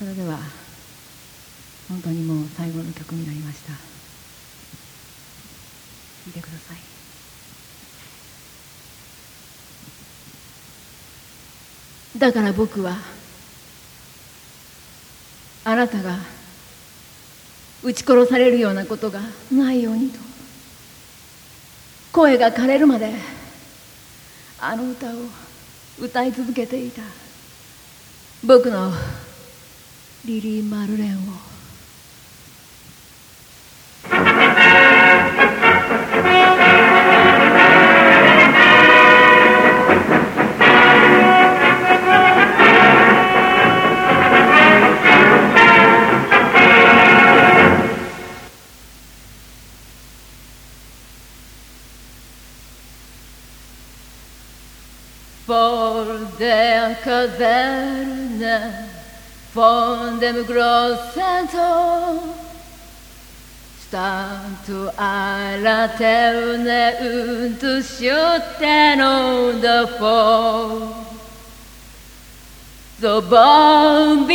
それでは本当にもう最後の曲になりました。見てください。だから僕はあなたが撃ち殺されるようなことがないようにと。声が枯れるまであの歌を歌い続けていた。僕のリリー・マルレンを。Fondem grossenso Stanto alla teune unto scioteno da fo. The bombianus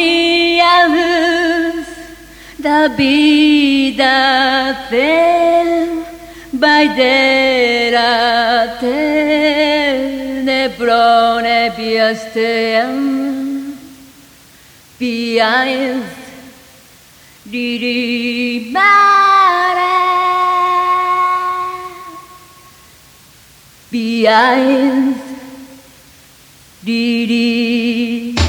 da vida tem Baidera tenebro nebiasteam Pies di mare Pies di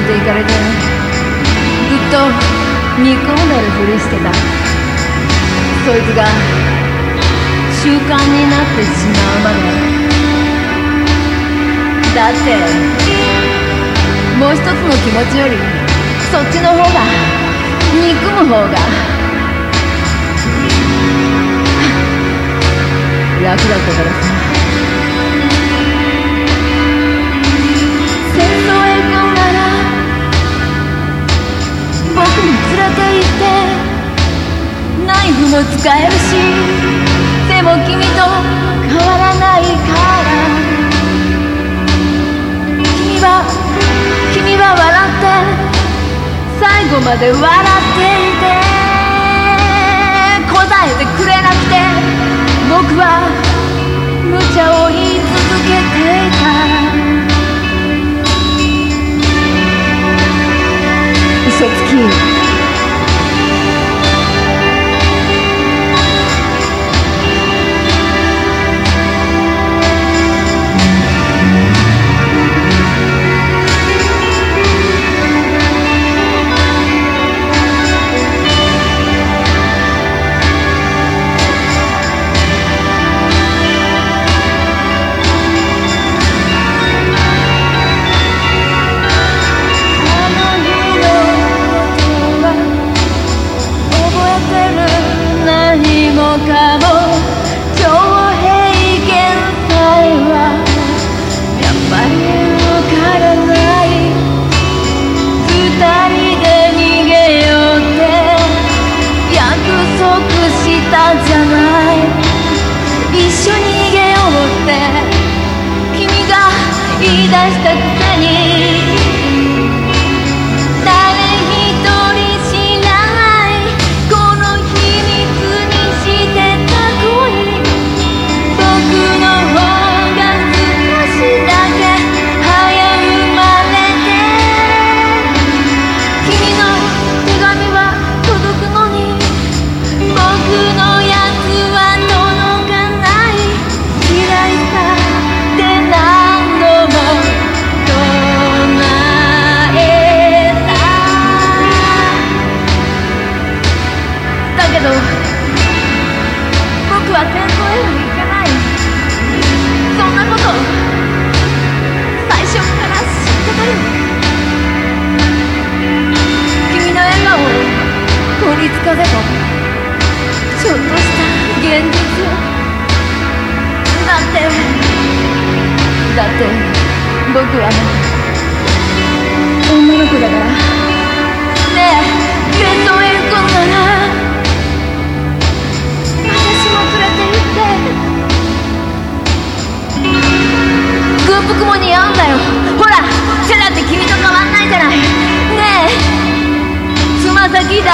いていかれてずっと憎込んでるふりしてた。そいつが習慣になってしまうまで。だってもう一つの気持ちよりそっちの方が憎む方が楽だったからさ。て行ってナイフも使えるしでも君と変わらないから君は君は笑って最後まで笑っていて答えてくれなくて僕は無茶を言言い出を取りつかぜとちょっとした。現実を。だって。だって。僕は女の子だから。ねえ。戦争へ行くんなら。私も連れて行って。軍服も似合うんだよ。ほら背だって君と変わんないじゃない。ねえ。つま先だ